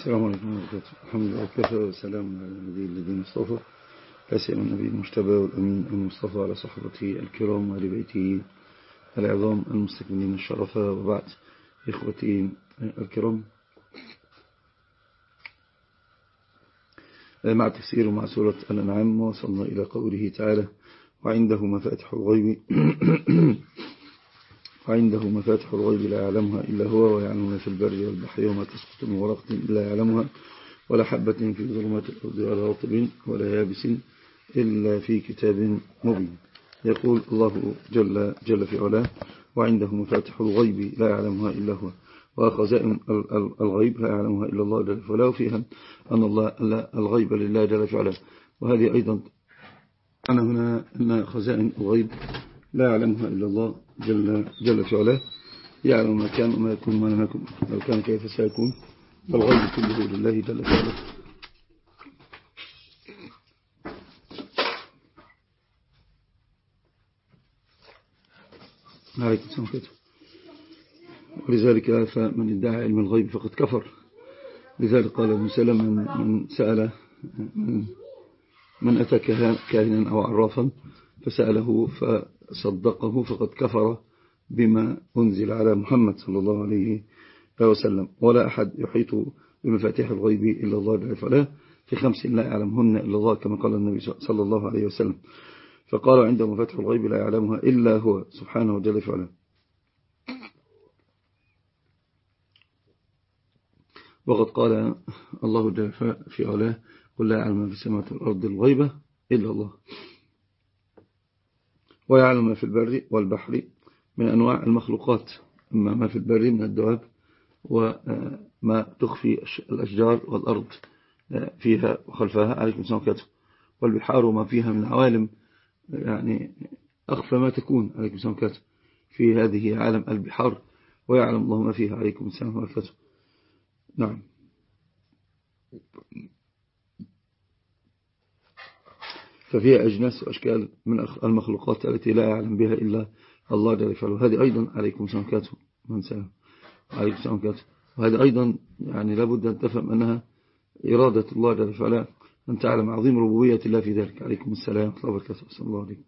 السلام عليكم ورحمة الله الحمد لله وكفى وسلام على النبي الذين اصطفى أسئل النبي المجتبى والأمين المصطفى على صحبته الكرام وعلى بيته العظام المستكملين الشرفة وبعد إخوتي الكرام. مع تفسير ومع سورة الأنعام وصلنا إلى قوله تعالى وعنده مفاتح الغيب. وعنده مفاتح الغيب لا يعلمها إلا هو ويعلم ما في البر والبحر وما تسقط من ورقة إلا يعلمها ولا حبة في ظلمات الأرض ولا رطب ولا يابس إلا في كتاب مبين. يقول الله جل, جل في علاه وعنده مفاتح الغيب لا يعلمها إلا هو وخزائن الغيب لا يعلمها إلا الله جل في علاه فيها أن الله الغيب لله جل في علاه. وهذه أيضا أنا هنا أن خزائن الغيب لا يعلمها إلا الله جل, جل في علاه يعلم ما كان وما يكون وما لم يكن لو كان كيف سيكون فالغيب كله لله جل في علاه ولذلك فمن ادعى علم الغيب فقد كفر. لذلك قال ابن سلم من, من سأل من, من أتى كاهنا أو عرافا فسأله فصدقه فقد كفر بما أنزل على محمد صلى الله عليه وسلم. ولا أحد يحيط بمفاتيح الغيب إلا الله جل وعلا. في خمس لا يعلمهن إلا الله كما قال النبي صلى الله عليه وسلم. فقال عنده مفاتيح الغيب لا يعلمها إلا هو سبحانه وجل وعلا. وقد قال الله جل في علاه قل لا يعلم في السماوات والأرض الغيبة إلا الله. ويعلم ما في البر والبحر من أنواع المخلوقات أما ما في البر من الدواب وما تخفي الأشجار والأرض فيها وخلفها. عليكم السلام عليكم والبحار وما فيها من عوالم يعني أخفى ما تكون. عليكم السلام عليكم في هذه عالم البحار ويعلم الله ما فيها. عليكم السلام عليكم نعم. ففيها أجناس وأشكال من المخلوقات التي لا يعلم بها إلا الله جل وعلا. هذه أيضا عليكم عليكم من سلام عليكم عليكم وهذه أيضا يعني لابد أن تفهم أنها إرادة الله جل وعلا أن تعلم عظيم ربوبية الله في ذلك. عليكم السلام ورحمة الله وبركاته. صلى الله عليكم.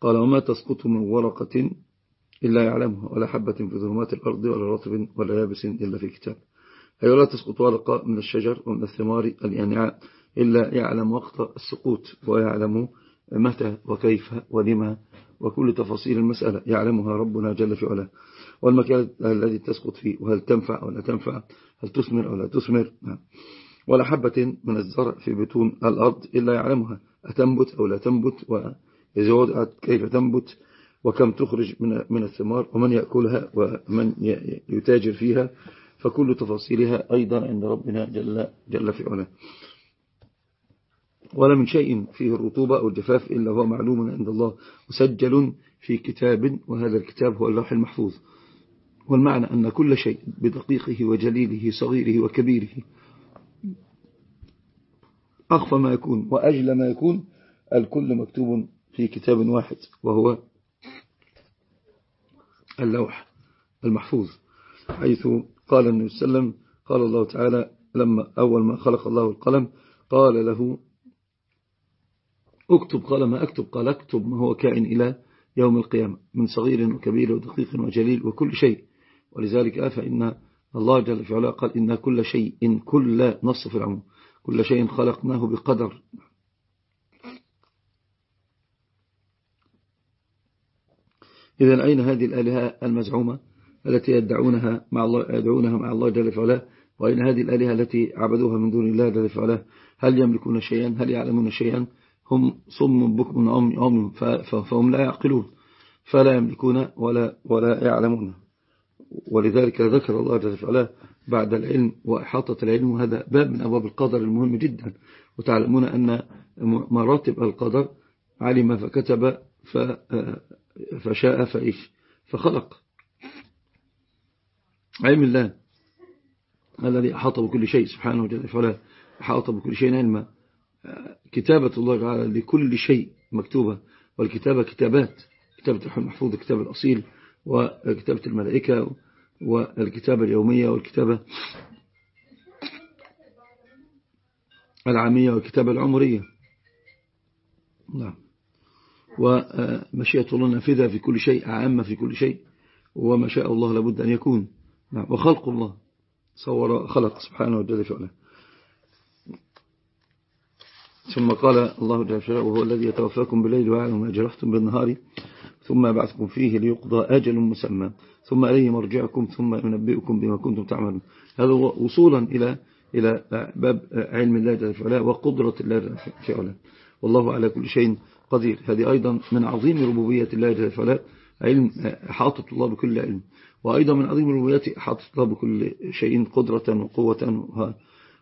قال وما تسقط من ورقة إلا يعلمها ولا حبة في ظلمات الأرض ولا رطب ولا يابس إلا في كتاب. أي ولا تسقط ورقة من الشجر ومن الثمار اليانعاء إلا يعلم وقت السقوط ويعلم متى وكيف ولما وكل تفاصيل المسألة يعلمها ربنا جل في علاه. والمكان الذي تسقط فيه وهل تنفع أو لا تنفع هل تثمر أو لا تثمر. نعم. ولا حبة من الزرع في بطون الأرض إلا يعلمها أتنبت أو لا تنبت؟ وإذا وضعت كيف تنبت؟ وكم تخرج من الثمار؟ ومن يأكلها؟ ومن يتاجر فيها؟ فكل تفاصيلها أيضا عند ربنا جل, جل في علاه. ولا من شيء فيه الرطوبة أو الجفاف إلا هو معلوم عند الله مسجل في كتاب وهذا الكتاب هو اللوح المحفوظ. والمعنى أن كل شيء بدقيقه وجليله صغيره وكبيره أخفى ما يكون وأجل ما يكون الكل مكتوب في كتاب واحد وهو اللوح المحفوظ حيث قال النبي صلى الله عليه وسلم قال الله تعالى لما أول ما خلق الله القلم قال له اكتب قال ما أكتب؟ قال اكتب ما هو كائن إلى يوم القيامة من صغير وكبير ودقيق وجليل وكل شيء. ولذلك فإن الله جل في علا قال إن كل شيء إن كل نص في العموم كل شيء خلقناه بقدر. إذا أين هذه الآلهة المزعومة؟ التي يدعونها مع الله يدعونها مع الله جل وعلا وأين هذه الآلهة التي عبدوها من دون الله جل وعلا هل يملكون شيئا؟ هل يعلمون شيئا؟ هم صم بكم عمي فهم لا يعقلون فلا يملكون ولا ولا يعلمون. ولذلك ذكر الله جل وعلا بعد العلم وإحاطة العلم وهذا باب من أبواب القدر المهم جدا. وتعلمون أن مراتب القدر علم فكتب فشاء فإيش فخلق. علم الله. الذي أحاط بكل شيء سبحانه وتعالى. فلا أحاط بكل شيء علما. كتابة الله تعالى لكل شيء مكتوبة. والكتابة كتابات. كتابة المحفوظ كتاب الأصيل وكتابة الملائكة والكتابة اليومية والكتابة العامية والكتابة العمرية. نعم. ومشيئة الله نافذة في كل شيء عامة في كل شيء. وما شاء الله لابد أن يكون. نعم. وخلق الله. صور خلق سبحانه وتعالى فعلا ثم قال الله جل وعلا وهو الذي يتوفاكم بالليل ويعلم ما جرحتم بالنهار ثم يبعثكم فيه ليقضى أجل مسمى ثم إليه مرجعكم ثم ينبئكم بما كنتم تعملون. هذا هو وصولا إلى إلى باب علم الله جل وعلا وقدرة الله جل وعلا. والله على كل شيء قدير. هذه أيضا من عظيم ربوبية الله جل وعلا علم حاطط الله بكل علم. وأيضا من عظيم ربوبيته الله بكل شيء قدرة وقوة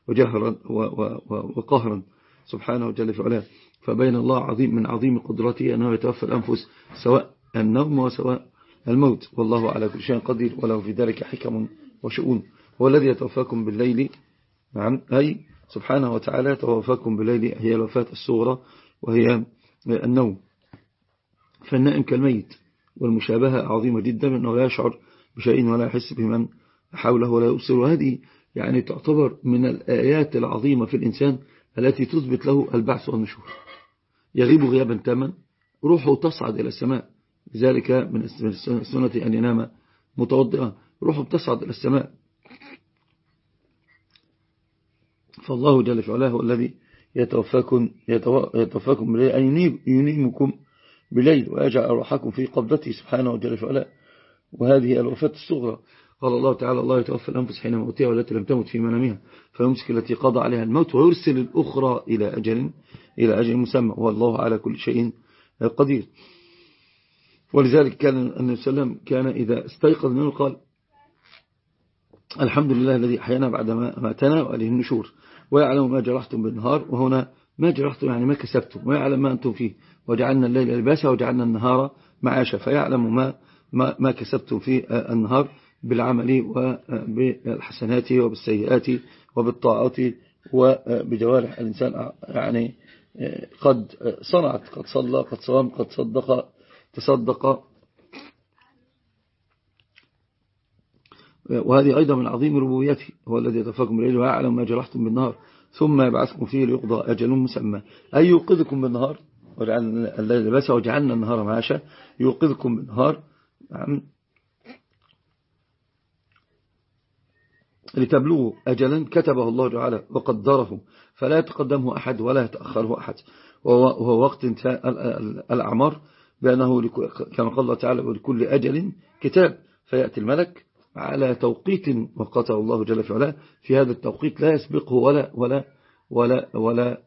وجهرا وقهرا سبحانه جل وعلا فبين الله عظيم من عظيم قدرته أنه يتوفى الأنفس سواء النوم وسواء الموت. والله على كل شيء قدير وله في ذلك حكم وشؤون. هو الذي يتوفاكم بالليل. نعم. أي سبحانه وتعالى يتوفاكم بالليل هي الوفاة الصغرى وهي النوم. فالنائم كالميت والمشابهة عظيمة جدا أنه لا يشعر بشيء ولا يحس بمن حوله ولا يبصر. وهذه يعني تعتبر من الآيات العظيمة في الإنسان التي تثبت له البعث والنشور. يغيب غيابا تاما روحه تصعد إلى السماء. لذلك من السنة أن ينام متوضئا روحه تصعد إلى السماء. فالله جل في علاه هو الذي يتوفاكم, يتوفاكم بليل أن ينيمكم بليل ويجعل روحكم في قبضته سبحانه علاه. وهذه الوفاة الصغرى. قال الله تعالى الله يتوفى الأنفس حين موتها والتي لم تمت في منامها فيمسك التي قضى عليها الموت ويرسل الأخرى إلى أجل إلى أجل مسمى والله على كل شيء قدير. ولذلك كان النبي صلى الله عليه وسلم كان إذا استيقظ منه قال الحمد لله الذي أحيانا بعد ما ماتنا وعليه النشور ويعلم ما جرحتم بالنهار وهنا ما جرحتم يعني ما كسبتم ويعلم ما أنتم فيه وجعلنا الليل لباسا وجعلنا النهار معاشا فيعلم ما ما, ما كسبتم في النهار بالعمل وبالحسنات وبالسيئات وبالطاعات وبجوارح الإنسان يعني قد صنعت قد صلى قد صام قد صدق تصدق. وهذه أيضا من عظيم ربوبيته هو الذي يتفاكم الليل ويعلم ما جرحتم بالنهار ثم يبعثكم فيه ليقضى أجل مسمى. أي يوقظكم بالنهار؟ وجعلنا الليل لباسا وجعلنا النهار معاشا. يوقظكم بالنهار لتبلغوا أجلا كتبه الله تعالى وقدره فلا يتقدمه أحد ولا يتأخره أحد. وهو وقت انتهاء الأعمار بأنه كما قال الله تعالى ولكل أجل كتاب فيأتي الملك على توقيت وقته الله جل في علاه في هذا التوقيت لا يسبقه ولا ولا ولا ولا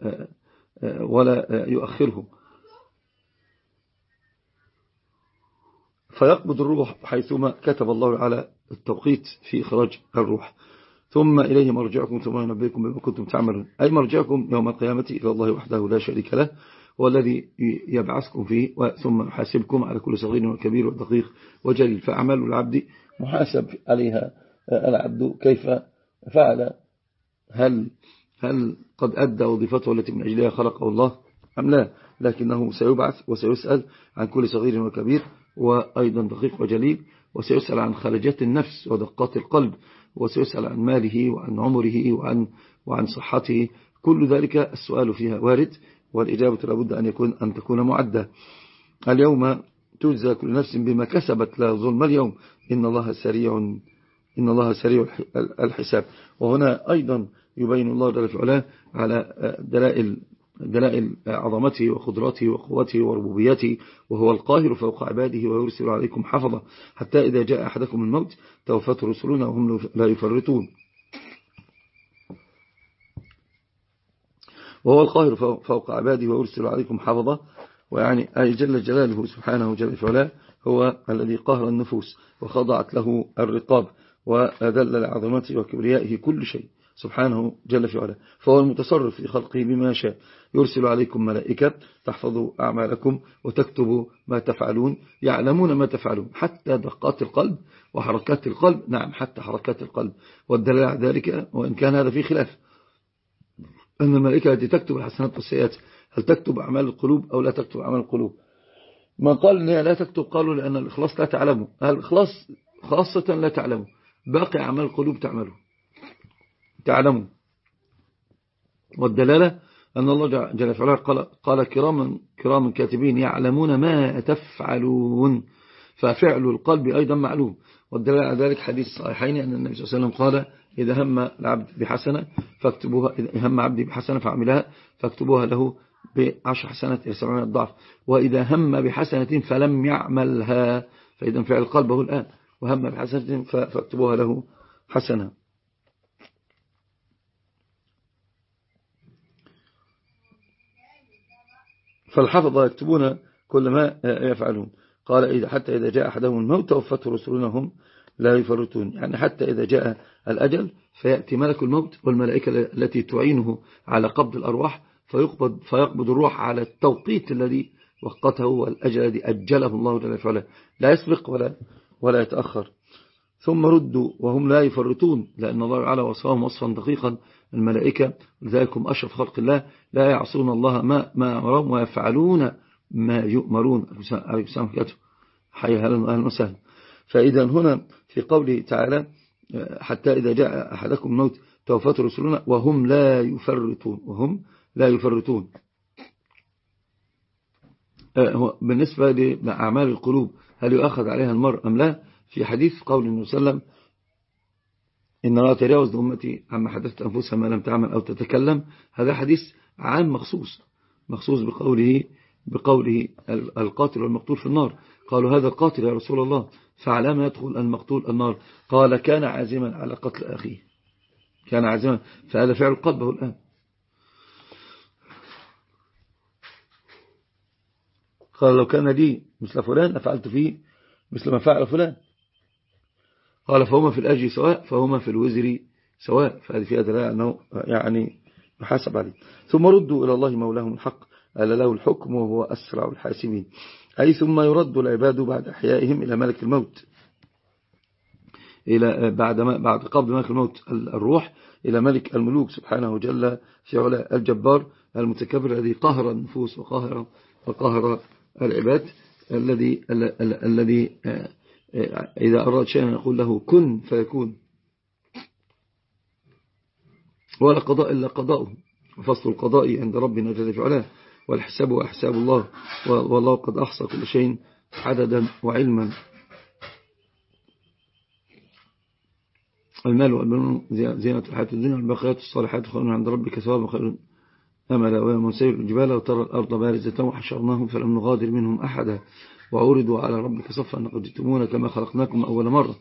ولا يؤخره. فيقبض الروح حيثما كتب الله على التوقيت في إخراج الروح. ثم إليه مرجعكم ثم ينبئكم بما كنتم تعملون. أي مرجعكم يوم القيامة إلى الله وحده لا شريك له والذي يبعثكم فيه ثم يحاسبكم على كل صغير وكبير ودقيق وجليل فأعمال العبد محاسب عليها العبد كيف فعل؟ هل هل قد أدى وظيفته التي من أجلها خلقه الله أم لا؟ لكنه سيبعث وسيسأل عن كل صغير وكبير. وأيضا دقيق وجليل وسيسأل عن خلجات النفس ودقات القلب وسيسأل عن ماله وعن عمره وعن, وعن صحته. كل ذلك السؤال فيها وارد والإجابة لابد أن, يكون أن تكون معدة. اليوم تجزى كل نفس بما كسبت لا ظلم اليوم. إن الله سريع إن الله سريع الحساب. وهنا أيضا يبين الله جل في على دلائل دلائل عظمته وقدرته وقوته وربوبيته وهو القاهر فوق عباده ويرسل عليكم حفظه. حتى إذا جاء أحدكم الموت توفت رسلنا وهم لا يفرطون. وهو القاهر فوق عباده ويرسل عليكم حفظه. ويعني أي جل جلاله سبحانه جل فعلا هو الذي قهر النفوس وخضعت له الرقاب وأذل لعظمته وكبريائه كل شيء. سبحانه جل في علا فهو المتصرف في خلقه بما شاء. يرسل عليكم ملائكة تحفظوا أعمالكم وتكتبوا ما تفعلون يعلمون ما تفعلون حتى دقات القلب وحركات القلب. نعم حتى حركات القلب. والدليل على ذلك وإن كان هذا في خلاف. أن الملائكة التي تكتب الحسنات والسيئات هل تكتب أعمال القلوب أو لا تكتب أعمال القلوب؟ من قال أنها لا تكتب قالوا لأن الإخلاص لا تعلمه. الإخلاص خاصة لا تعلمه. باقي أعمال القلوب تعمله. تعلموا والدلالة أن الله جل وعلا قال, قال كراما, كراما كاتبين يعلمون ما تفعلون. ففعل القلب أيضا معلوم. والدلالة على ذلك حديث صحيحين أن النبي صلى الله عليه وسلم قال إذا هم العبد بحسنة فاكتبوها إذا هم عبدي بحسنة فعملها فاكتبوها له بعشر حسنات إلى سبعين الضعف وإذا هم بحسنة فلم يعملها فإذا فعل القلب هو الآن. وهم بحسنة فاكتبوها له حسنة. فالحفظة يكتبون كل ما يفعلون. قال إذا حتى إذا جاء أحدهم الموت توفته رسلنا هم لا يفرطون. يعني حتى إذا جاء الأجل فيأتي ملك الموت والملائكة التي تعينه على قبض الأرواح فيقبض, فيقبض الروح على التوقيت الذي وقته والأجل الذي أجله الله جل وعلا. لا يسبق ولا, ولا يتأخر. ثم ردوا وهم لا يفرطون لأن الله تعالى وصفهم وصفا دقيقا الملائكة لذلك هم أشرف خلق الله لا يعصون الله ما, ما أمرهم ويفعلون ما يؤمرون. عليكم السلام عليكم حي أهلا وسهلا فإذا هنا في قوله تعالى حتى إذا جاء أحدكم الموت توفت رسلنا وهم لا يفرطون وهم لا يفرطون. بالنسبة لأعمال القلوب هل يؤخذ عليها المرء أم لا؟ في حديث قول النبي صلى الله عليه وسلم إن لا تجاوز أمتي عما حدثت أنفسها ما لم تعمل أو تتكلم هذا حديث عام مخصوص مخصوص بقوله بقوله القاتل والمقتول في النار. قالوا هذا القاتل يا رسول الله فعلى ما يدخل المقتول النار. قال كان عازما على قتل أخيه. كان عازما فهذا فعل قلبه الآن. قال لو كان لي مثل فلان أفعلت فيه مثل ما فعل فلان. قال فهما في الأجر سواء فهما في الوزر سواء. فهذه فيها دلالة أنه يعني يحاسب عليه. ثم ردوا إلى الله مولاهم الحق ألا له الحكم وهو أسرع الحاسبين. أي ثم يرد العباد بعد أحيائهم إلى ملك الموت. إلى بعد ما بعد قبض ملك الموت الروح إلى ملك الملوك سبحانه جل في علاء الجبار المتكبر الذي قهر النفوس وقهر وقهر العباد الذي الذي آه، إذا أراد شيئا يقول له كن فيكون. ولا قضاء إلا قضاؤه. وفصل القضاء عند ربنا جل في علاه. والحساب أحساب الله. والله قد أحصى كل شيء عددا وعلما. المال والبنون زينة الحياة الدنيا والبقيات الصالحات خير عند ربك ثواب خير أملا ويوم نسير الجبال وترى الأرض بارزة وحشرناهم فلم نغادر منهم أحدا. وعوردوا على ربك صفا لقد جئتمونا كما خلقناكم أول مرة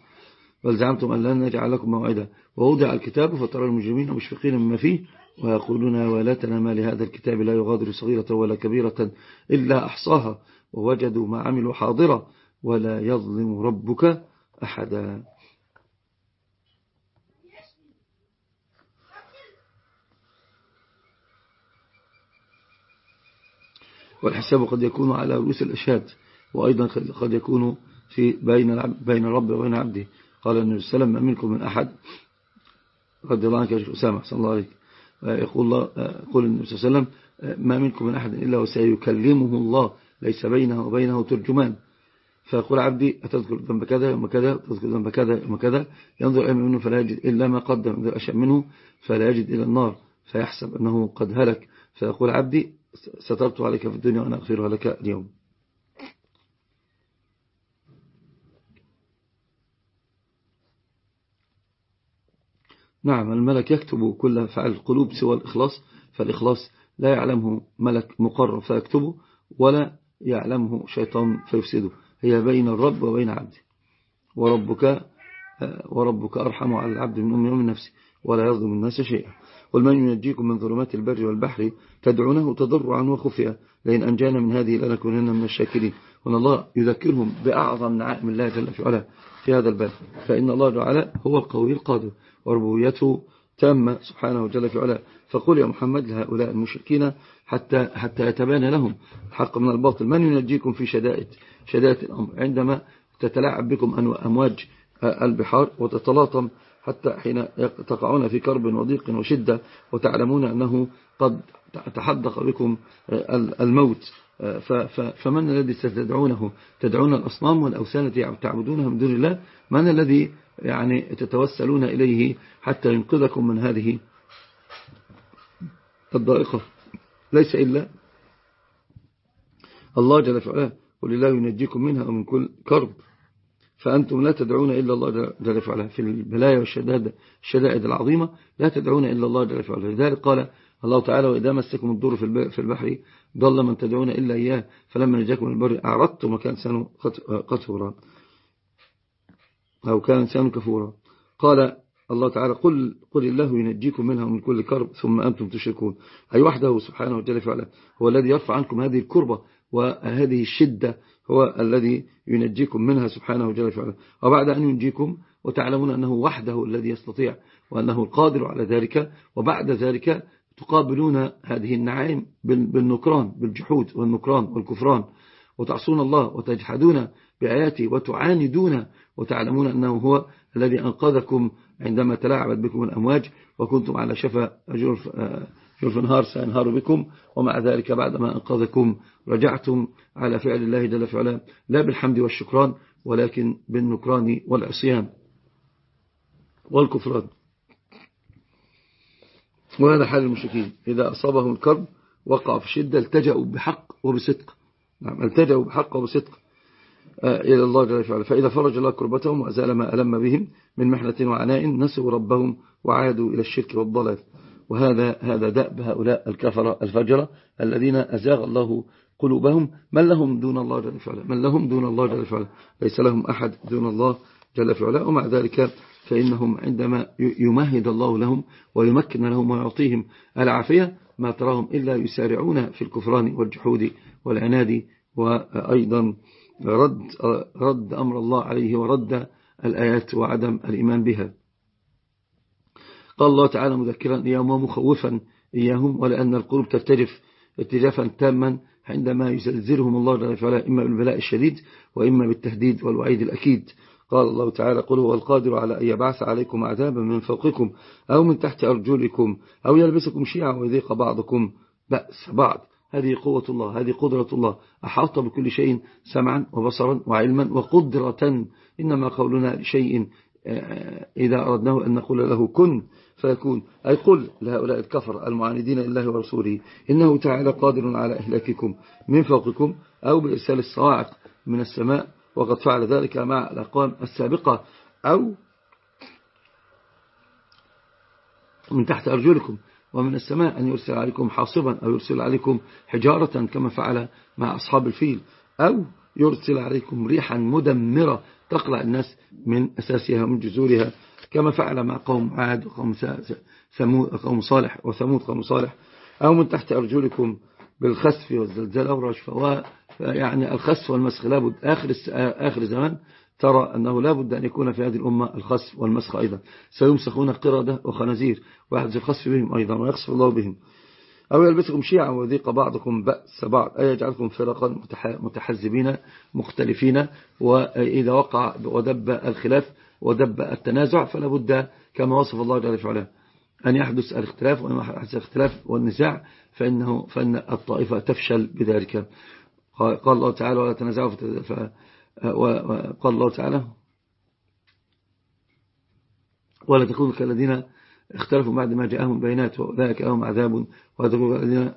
بل زعمتم أن لن نجعل لكم موعدا. ووضع الكتاب فترى المجرمين مشفقين مما فيه ويقولون ولاتنا ما لهذا الكتاب لا يغادر صغيرة ولا كبيرة إلا أحصاها. ووجدوا ما عملوا حاضرة ولا يظلم ربك أحدا. والحساب قد يكون على رؤوس الأشهاد. وأيضا قد يكون في بين بين الرب وبين عبده. قال النبي صلى الله عليه وسلم ما منكم من أحد رضي الله عنك يا شيخ أسامة؟ صلى الله عليه يقول الله يقول النبي صلى الله عليه وسلم ما منكم من أحد إلا وسيكلمه الله ليس بينه وبينه ترجمان. فيقول عبدي أتذكر ذنب كذا يوم كذا تذكر ذنب كذا يوم كذا ينظر إلى منه فلا يجد إلا ما قدم من أشياء منه فلا يجد إلى النار فيحسب أنه قد هلك. فيقول عبدي سترت عليك في الدنيا وأنا أغفرها لك اليوم. نعم الملك يكتب كل فعل القلوب سوى الإخلاص فالإخلاص لا يعلمه ملك مقرر فيكتبه ولا يعلمه شيطان فيفسده. هي بين الرب وبين عبده. وربك وربك أرحم على العبد من أمي ومن نفسه ولا يظلم الناس شيئا. قل من ينجيكم من ظلمات البر والبحر تدعونه تضرعا وخفيا. لئن أنجانا من هذه لنكونن من الشاكرين. وأن الله يذكرهم بأعظم نعائم الله جل في علا في هذا الباب فإن الله تعالى هو القوي القادر وربويته تامة سبحانه جل في علا فقل يا محمد لهؤلاء المشركين حتى, حتى يتبان لهم الحق من الباطل. من ينجيكم في شدائد شدائد الأمر؟ عندما تتلاعب بكم أمواج البحار وتتلاطم حتى حين تقعون في كرب وضيق وشدة وتعلمون أنه قد تحدق بكم الموت. فمن الذي ستدعونه؟ تدعون الأصنام والأوثان التي تعبدونها من دون الله؟ من الذي يعني تتوسلون إليه حتى ينقذكم من هذه الضائقة؟ ليس إلا الله جل فعلا قل الله ينجيكم منها ومن كل كرب. فأنتم لا تدعون إلا الله جل فعلا في البلايا والشدائد الشدائد العظيمة لا تدعون إلا الله جل فعلا لذلك قال الله تعالى وإذا مسكم الدور في البحر ضل من تدعون إلا إياه فلما نجاكم البر أعرضتم وكان سنه قتورا أو كان سنه كفورا. قال الله تعالى قل, قل الله ينجيكم منها من كل كرب ثم أنتم تشركون. أي وحده سبحانه وتعالى هو الذي يرفع عنكم هذه الكربة وهذه الشدة هو الذي ينجيكم منها سبحانه وتعالى وبعد أن ينجيكم وتعلمون أنه وحده الذي يستطيع وأنه القادر على ذلك وبعد ذلك تقابلون هذه النعائم بالنكران بالجحود والنكران والكفران. وتعصون الله وتجحدون بآياته وتعاندون وتعلمون أنه هو الذي أنقذكم عندما تلاعبت بكم الأمواج وكنتم على شفا جرف, جرف نهار سينهار بكم ومع ذلك بعدما أنقذكم رجعتم على فعل الله جل فعلا لا بالحمد والشكران ولكن بالنكران والعصيان والكفران. وهذا حال المشركين إذا أصابهم الكرب وقع في شدة التجأوا بحق وبصدق. نعم التجأوا بحق وبصدق آه، إلى الله جل وعلا. فإذا فرج الله كربتهم وأزال ما ألم بهم من محنة وعناء نسوا ربهم وعادوا إلى الشرك والضلال. وهذا هذا دأب هؤلاء الكفرة الفجرة الذين أزاغ الله قلوبهم. من لهم دون الله جل وعلا من لهم دون الله جل وعلا ليس لهم أحد دون الله جل وعلا ومع ذلك فإنهم عندما يمهد الله لهم ويمكن لهم ويعطيهم العافية ما تراهم إلا يسارعون في الكفران والجحود والعناد وأيضا رد, رد أمر الله عليه ورد الآيات وعدم الإيمان بها. قال الله تعالى مذكرا إياهم ومخوفا إياهم ولأن القلوب ترتجف ارتجافا تاما عندما يزلزلهم الله جل وعلا إما بالبلاء الشديد وإما بالتهديد والوعيد الأكيد. قال الله تعالى قل هو القادر على أن يبعث عليكم عذابا من فوقكم أو من تحت أرجلكم أو يلبسكم شيعا ويذيق بعضكم بأس بعض. هذه قوة الله هذه قدرة الله. أحاط بكل شيء سمعا وبصرا وعلما وقدرة. إنما قولنا لشيء آه، إذا أردناه أن نقول له كن. فيكون. أي قل لهؤلاء الكفر المعاندين لله ورسوله إنه تعالى قادر على إهلاككم من فوقكم أو بإرسال الصواعق من السماء وقد فعل ذلك مع الأقوام السابقة أو من تحت أرجلكم ومن السماء أن يرسل عليكم حاصبا أو يرسل عليكم حجارة كما فعل مع أصحاب الفيل أو يرسل عليكم ريحا مدمرة تقلع الناس من أساسها ومن جذورها. كما فعل مع قوم عاد وقوم قوم صالح وثمود قوم صالح. أو من تحت أرجلكم بالخسف والزلزال أو رجفة يعني الخسف والمسخ لابد آخر, آخر زمان ترى أنه لا بد أن يكون في هذه الأمة الخسف والمسخ أيضا. سيمسخون قردة وخنازير. ويحدث الخسف بهم أيضا ويخسف الله بهم. أو يلبسكم شيعا ويذيق بعضكم بأس بعض. أي يجعلكم فرقا متحزبين مختلفين. وإذا وقع ودب الخلاف ودب التنازع فلا بد كما وصف الله جل وعلا أن يحدث الاختلاف وأن يحدث الاختلاف والنزاع فإنه فإن الطائفة تفشل بذلك. قال الله تعالى ولا تنازعوا وقال الله تعالى ولا تكونوا كالذين اختلفوا بعد ما جاءهم بينات وأولئك لهم عذاب ولا تكونوا كالذين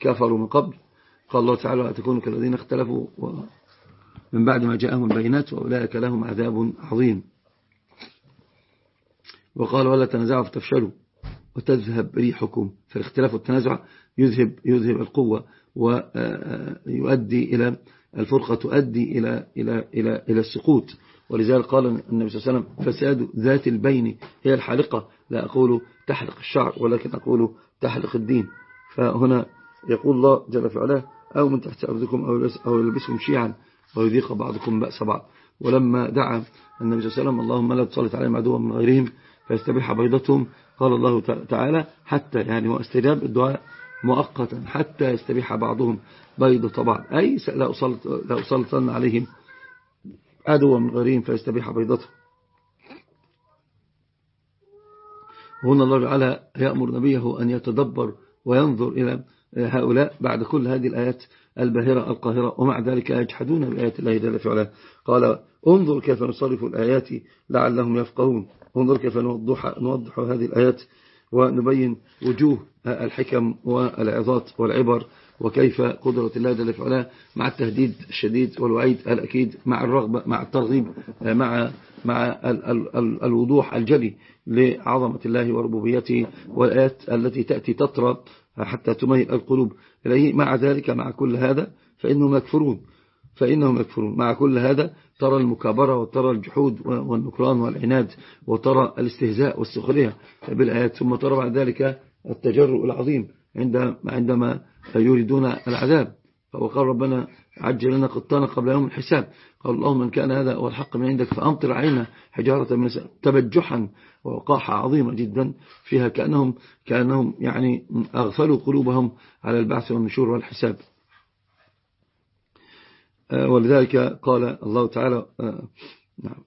كفروا من قبل. قال الله تعالى ولا تكونوا كالذين اختلفوا من بعد ما جاءهم البينات وأولئك لهم عذاب عظيم. وقال ولا تنازعوا فتفشلوا وتذهب ريحكم. فالاختلاف والتنازع يذهب, يذهب القوة ويؤدي إلى الفرقة تؤدي إلى, إلى, إلى, إلى السقوط. ولذلك قال النبي صلى الله عليه وسلم فساد ذات البين هي الحالقة. لا أقول تحلق الشعر ولكن أقول تحلق الدين. فهنا يقول الله جل في أو من تحت أرضكم أو يلبسهم شيعا. ويذيق بعضكم بأس بعض. ولما دعا النبي صلى الله عليه وسلم اللهم لا تصلت عليهم عدوا من غيرهم فيستبيح بيضتهم قال الله تعالى حتى يعني واستجاب الدعاء مؤقتا حتى يستبيح بعضهم بيضة بعض. أي لا أسلط لا أسلطن عليهم عدوا من غيرهم فيستبيح بيضته وهنا الله تعالى يأمر نبيه أن يتدبر وينظر إلى هؤلاء بعد كل هذه الآيات الباهرة القاهرة ومع ذلك يجحدون بآيات الله جل وعلا. قال انظر كيف نصرف الآيات لعلهم يفقهون. انظر كيف نوضح, نوضح هذه الآيات ونبين وجوه الحكم والعظات والعبر وكيف قدرة الله جل وعلا مع التهديد الشديد والوعيد الأكيد مع الرغبة مع الترغيب مع مع ال ال ال الوضوح الجلي لعظمة الله وربوبيته. والآيات التي تأتي تطرى حتى تميل القلوب إليه. مع ذلك مع كل هذا فإنهم يكفرون. فإنهم يكفرون. مع كل هذا ترى المكابرة وترى الجحود والنكران والعناد وترى الاستهزاء والسخرية بالآيات ثم ترى بعد ذلك التجرؤ العظيم عندما يريدون العذاب. وقال ربنا عجل لنا قطانا قبل يوم الحساب. قال اللهم من كان هذا هو الحق من عندك فأمطر علينا حجارة من تبجحا ووقاحة عظيمة جدا فيها كأنهم, كأنهم يعني أغفلوا قلوبهم على البعث والنشور والحساب. آه، ولذلك قال الله تعالى آه، نعم.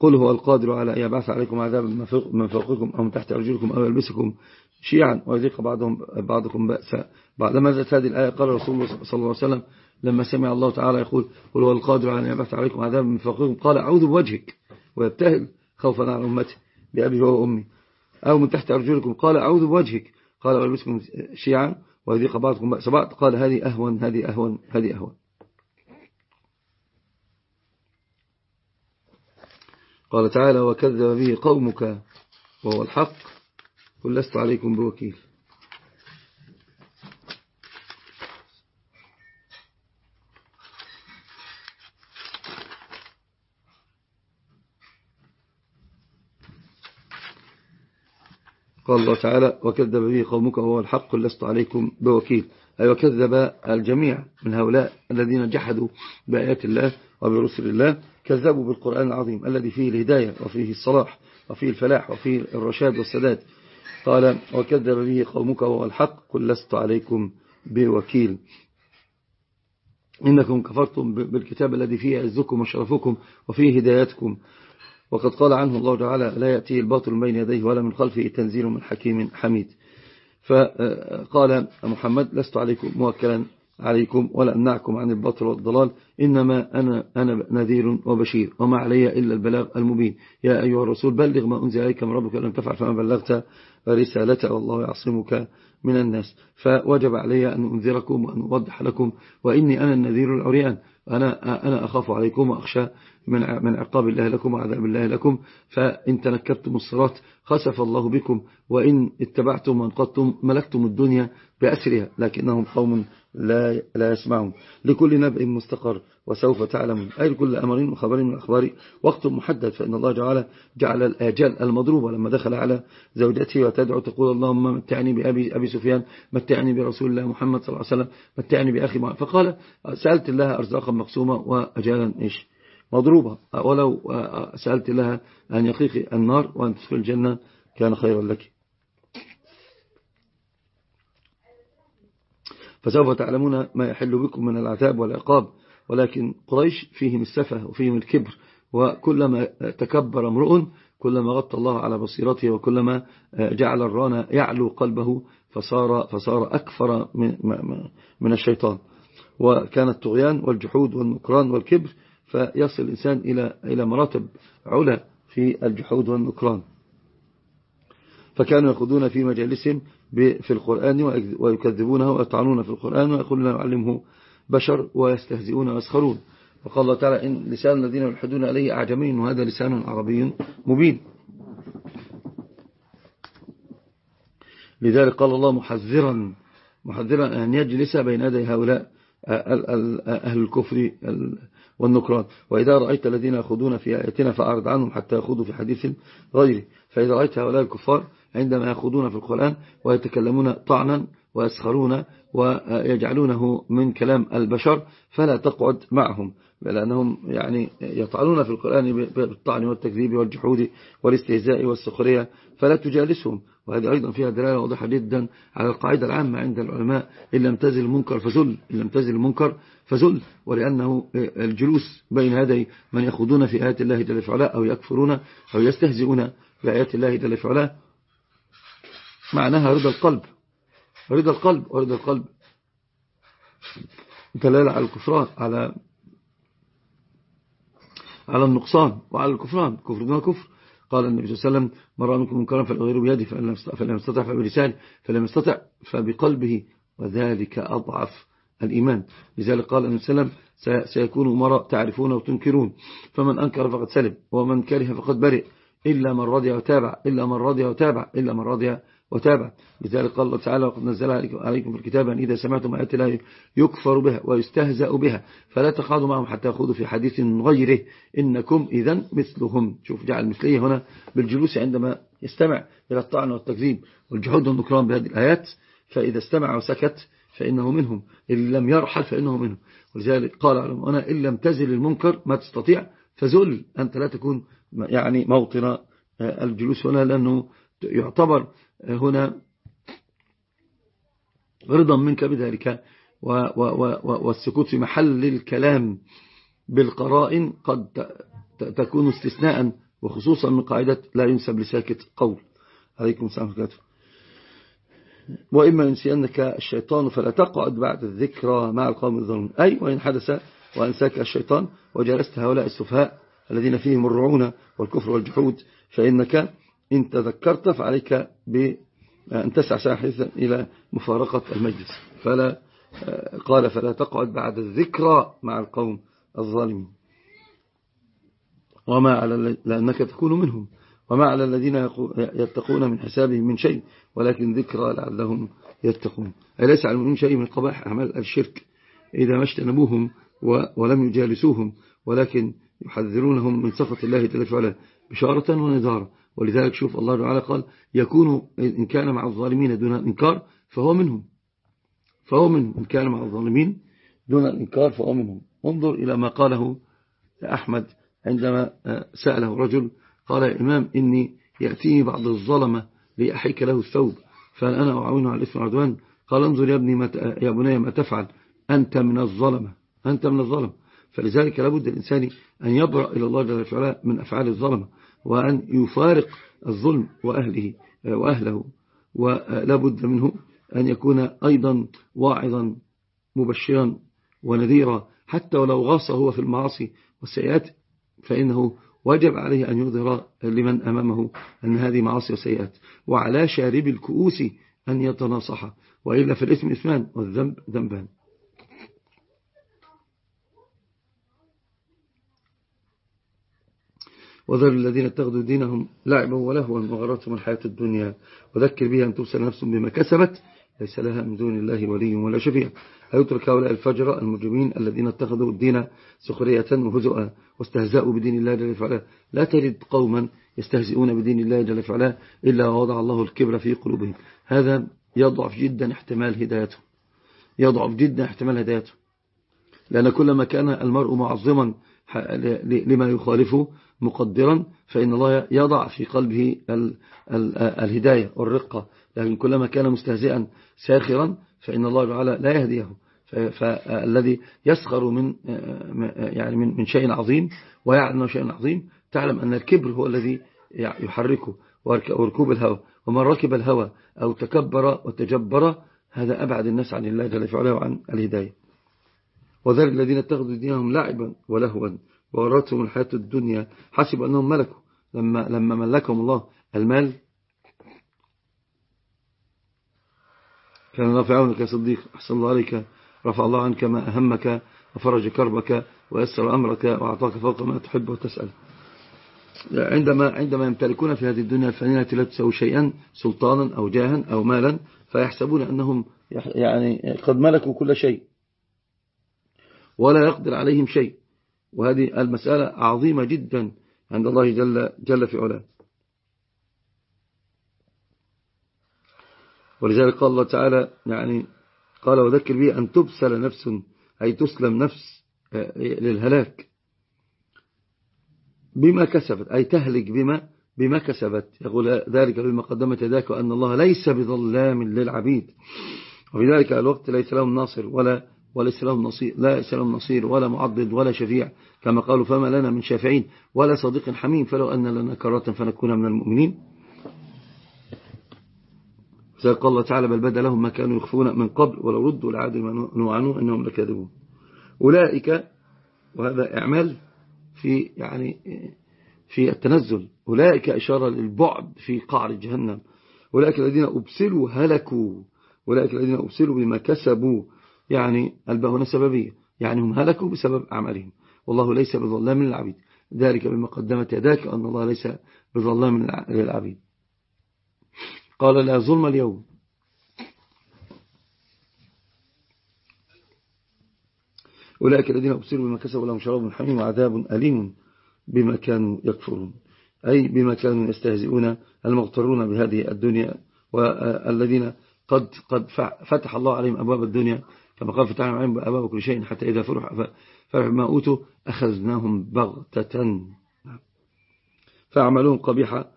قل هو القادر على أن يبعث عليكم عذابا من فوقكم أو من تحت أرجلكم أو يلبسكم شيعا ويذيق بعضهم بعضكم بأسا. بعدما نزلت هذه الآية قال رسول الله صلى الله عليه وسلم لما سمع الله تعالى يقول قل هو القادر على أن يبعث عليكم عذابا من فوقكم قال أعوذ بوجهك ويبتهل خوفا على أمته بأبي وأمي أو من تحت أرجلكم قال أعوذ بوجهك قال ويلبسكم شيعا ويذيق بعضكم بأس بعض قال هذه أهون هذه أهون هذه أهون. قال تعالى وكذب به قومك وهو الحق قل لست عليكم بوكيل. قال الله تعالى وكذب به قومك وهو الحق لست عليكم بوكيل. أي وكذب الجميع من هؤلاء الذين جحدوا بآيات الله وبرسل الله كذبوا بالقرآن العظيم الذي فيه الهداية وفيه الصلاح وفيه الفلاح وفيه الرشاد والسداد. قال وكذب به قومك وهو الحق قل لست عليكم بوكيل. إنكم كفرتم بالكتاب الذي فيه عزكم وشرفكم وفيه هدايتكم. وقد قال عنه الله تعالى لا يأتيه الباطل بين يديه ولا من خلفه تنزيل من حكيم حميد. فقال محمد لست عليكم موكلا عليكم ولا أمنعكم عن الباطل والضلال إنما أنا, أنا نذير وبشير وما علي إلا البلاغ المبين. يا أيها الرسول بلغ ما أنزل عليك من ربك لم تفعل فما بلغت رسالته والله يعصمك من الناس. فوجب علي أن أنذركم وأن أوضح لكم وإني أنا النذير العريان. أنا, أنا أخاف عليكم وأخشى من من عقاب الله لكم وعذاب الله لكم فإن تنكبتم الصراط خسف الله بكم وإن اتبعتم وانقضتم ملكتم الدنيا بأسرها لكنهم قوم لا, لا يسمعون. لكل نبأ مستقر. وسوف تعلمون أي لكل أمر وخبر من الأخبار وقت محدد فإن الله جعل, جعل الآجال المضروبة. لما دخل على زوجته وتدعو تقول اللهم متعني بأبي أبي سفيان متعني برسول الله محمد صلى الله عليه وسلم متعني بأخي محمد. فقال سألت الله أرزاقا مقسومة وأجالا إيش؟ مضروبة. ولو سألت لها أن يقيق النار وأن تدخل الجنة كان خيرا لك. فسوف تعلمون ما يحل بكم من العذاب والعقاب. ولكن قريش فيهم السفه وفيهم الكبر وكلما تكبر امرؤ كلما غطى الله على بصيرته وكلما جعل الران يعلو قلبه فصار, فصار أكثر من, من الشيطان. وكان الطغيان والجحود والنكران والكبر فيصل الإنسان إلى إلى مراتب علا في الجحود والنكران. فكانوا يأخذون في مجالسهم في القرآن ويكذبونه ويطعنون في القرآن ويقولون يعلمه بشر ويستهزئون ويسخرون. وقال الله تعالى إن لسان الذين يلحدون عليه أعجمي وهذا لسان عربي مبين. لذلك قال الله محذرا محذرا أن يجلس بين يدي هؤلاء أهل الكفر والنكران. وإذا رأيت الذين يخوضون في آياتنا فأعرض عنهم حتى يخوضوا في حديث غيره. فإذا رأيت هؤلاء الكفار عندما يخوضون في القرآن ويتكلمون طعنا ويسخرون ويجعلونه من كلام البشر فلا تقعد معهم لأنهم يعني يطعنون في القرآن بالطعن والتكذيب والجحود والاستهزاء والسخرية فلا تجالسهم. وهذه أيضا فيها دلالة واضحة جدا على القاعدة العامة عند العلماء إن لم تزل المنكر فزل إن لم تزل المنكر فزل ولأنه الجلوس بين يدي من يخوضون في آيات الله جل وعلا أو يكفرون أو يستهزئون بآيات الله جل وعلا معناها رضا القلب. رضا القلب ورضا القلب. دلالة على الكفران على على النقصان وعلى الكفران. كفر دون كفر. قال النبي صلى الله عليه وسلم من رأى منكم منكرا فالغير بيده فلم يستطع فبلسانه فلم يستطع فبقلبه وذلك أضعف الإيمان. لذلك قال النبي صلى الله عليه وسلم سيكون أمراء تعرفون وتنكرون. فمن أنكر فقد سلم ومن كره فقد برئ. إلا من رضي وتابع إلا من رضي وتابع إلا من رضي وتابع لذلك قال الله تعالى وقد نزل عليكم في الكتاب أن إذا سمعتم آيات الله يكفر بها ويستهزأ بها فلا تخاضوا معهم حتى يخوضوا في حديث غيره. إنكم إذا مثلهم. شوف جعل مثلية هنا بالجلوس عندما يستمع إلى الطعن والتكذيب والجحود والنكران بهذه الآيات. فإذا استمع وسكت فإنه منهم. إن لم يرحل فإنه منهم. ولذلك قال أنا إن لم تزل المنكر ما تستطيع فزل. أنت لا تكون يعني موطن الجلوس هنا لأنه يعتبر هنا رضا منك بذلك والسكوت في محل الكلام بالقرائن قد تكون استثناء وخصوصا من قاعدة لا ينسب لساكت قول. عليكم السلام عليكم وإما ينسينك الشيطان فلا تقعد بعد الذكرى مع القوم الظلم. أي وإن حدث وأنساك الشيطان وجلست هؤلاء السفهاء الذين فيهم الرعونة والكفر والجحود فإنك إن تذكرت فعليك بأن تسعى ساحثا إلى مفارقة المجلس. فلا قال فلا تقعد بعد الذكرى مع القوم الظالمين. وما على لأنك تكون منهم. وما على الذين يتقون من حسابهم من شيء ولكن ذكرى لعلهم يتقون. أي ليس على المؤمنين شيء من قبائح أعمال الشرك. إذا ما اجتنبوهم ولم يجالسوهم ولكن يحذرونهم من سخط الله جل وعلا. بشارة ونذارة. ولذلك شوف الله تعالى قال يكون إن كان مع الظالمين دون الإنكار فهو منهم. فهو منهم. إن كان مع الظالمين دون الإنكار فهو منهم. انظر إلى ما قاله أحمد عندما سأله رجل قال يا إمام إني يأتيني بعض الظلمة لأحيك له الثوب. فهل أنا أعاونه على الإثم والعدوان؟ قال انظر يا ابني ما يا بني ما تفعل. أنت من الظلمة. أنت من الظلم. فلذلك لابد الإنسان أن يبرأ إلى الله جل وعلا من أفعال الظلمة وأن يفارق الظلم وأهله وأهله. ولا بد منه أن يكون أيضا واعظا مبشرا ونذيرا. حتى ولو غاص هو في المعاصي والسيئات فإنه وجب عليه أن يظهر لمن أمامه أن هذه معاصي وسيئات. وعلى شارب الكؤوس أن يتناصح. وإلا في الإثم إثمان والذنب ذنبان. وذر الذين اتخذوا دينهم لعبا ولهوا وغرتهم الحياة الدنيا. وذكر بها أن توسل نفس بما كسبت ليس لها من دون الله ولي ولا شفيع. أيترك هؤلاء الفجر المجرمين الذين اتخذوا الدين سخرية وهزؤا واستهزأوا بدين الله جل وعلا؟ لا تجد قوما يستهزئون بدين الله جل وعلا إلا وضع الله الكبر في قلوبهم. هذا يضعف جدا احتمال هدايته. يضعف جدا احتمال هدايته. لأن كلما كان المرء معظما لما يخالفه مقدرا فإن الله يضع في قلبه الهداية والرقة لكن كلما كان مستهزئا ساخرا فإن الله تعالى لا يهديه. فالذي يسخر من يعني من شيء عظيم ويعلم شيء عظيم تعلم أن الكبر هو الذي يحركه وركوب الهوى. ومن ركب الهوى أو تكبر وتجبر هذا أبعد الناس عن الله جل وعلا وعن الهداية. وذلك الذين اتخذوا دينهم لعبا ولهوا. وغرتهم الحياة الدنيا حسب أنهم ملكوا. لما, لما ملكهم الله المال كان رفع عونك يا صديق أحسن الله عليك رفع الله عنك ما أهمك وفرج كربك ويسر أمرك وأعطاك فوق ما تحب وتسأل. عندما عندما يمتلكون في هذه الدنيا الفانية لا تسوي شيئا سلطانا أو جاها أو مالا فيحسبون أنهم يعني قد ملكوا كل شيء ولا يقدر عليهم شيء. وهذه المسألة عظيمة جدا عند الله جل, جل في علاه. ولذلك قال الله تعالى يعني قال وذكر به أن تبسل نفس أي تسلم نفس آه، للهلاك بما كسبت أي تهلك بما بما كسبت. يقول ذلك بما قدمت يداك وأن الله ليس بظلام للعبيد. وفي ذلك الوقت ليس لهم ناصر ولا وليس لهم نصير لا ليس لهم نصير ولا معضد ولا شفيع كما قالوا فما لنا من شافعين ولا صديق حميم فلو أن لنا كرة فنكون من المؤمنين. فقال الله تعالى بل بدا لهم ما كانوا يخفون من قبل ولو ردوا لعادوا ما نوعنوا أنهم لكاذبون. أولئك وهذا إعمال في يعني في التنزل. أولئك إشارة للبعد في قعر جهنم. أولئك الذين أبسلوا هلكوا. أولئك الذين أبسلوا بما كسبوا. يعني البهنة سببية يعني هم هلكوا بسبب أعمالهم. والله ليس بظلام للعبيد. ذلك بما قدمت يداك أن الله ليس بظلام للعبيد. قال لا ظلم اليوم. أولئك الذين أبصروا بما كسبوا لهم شراب حميم وعذاب أليم بما كانوا يكفرون. أي بما كانوا يستهزئون المغترون بهذه الدنيا والذين قد قد فتح الله عليهم أبواب الدنيا كما قال فتح عليهم أبواب كل شيء حتى إذا فرح فرح ما أوتوا أخذناهم بغتة. فأعملهم قبيحة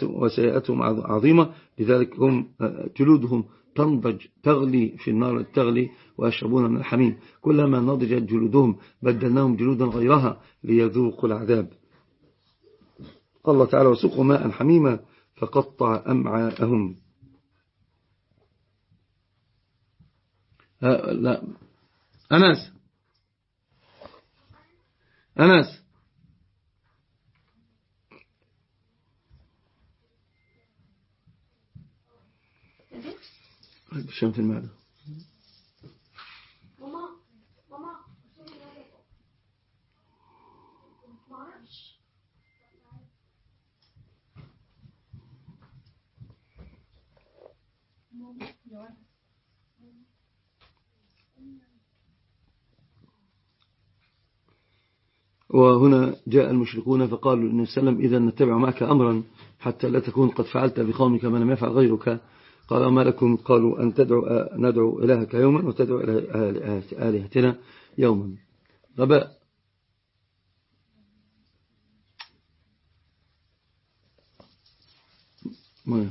وسيئاتهم عظيمة. لذلك هم جلودهم تنضج تغلي في النار تغلي ويشربون من الحميم. كلما نضجت جلودهم بدلناهم جلودا غيرها ليذوقوا العذاب. قال الله تعالى وسقوا ماء حميما فقطع أمعاءهم. لا أنس. أنس. الشام في المعدة. وهنا جاء المشركون فقالوا للنبي صلى الله عليه وسلم إذا نتبع معك أمرا حتى لا تكون قد فعلت بقومك ما لم يفعل غيرك. قال ما لكم؟ قالوا أن تدعو ندعو إلهك يوما وتدعو آلهتنا يوما. غباء. ما؟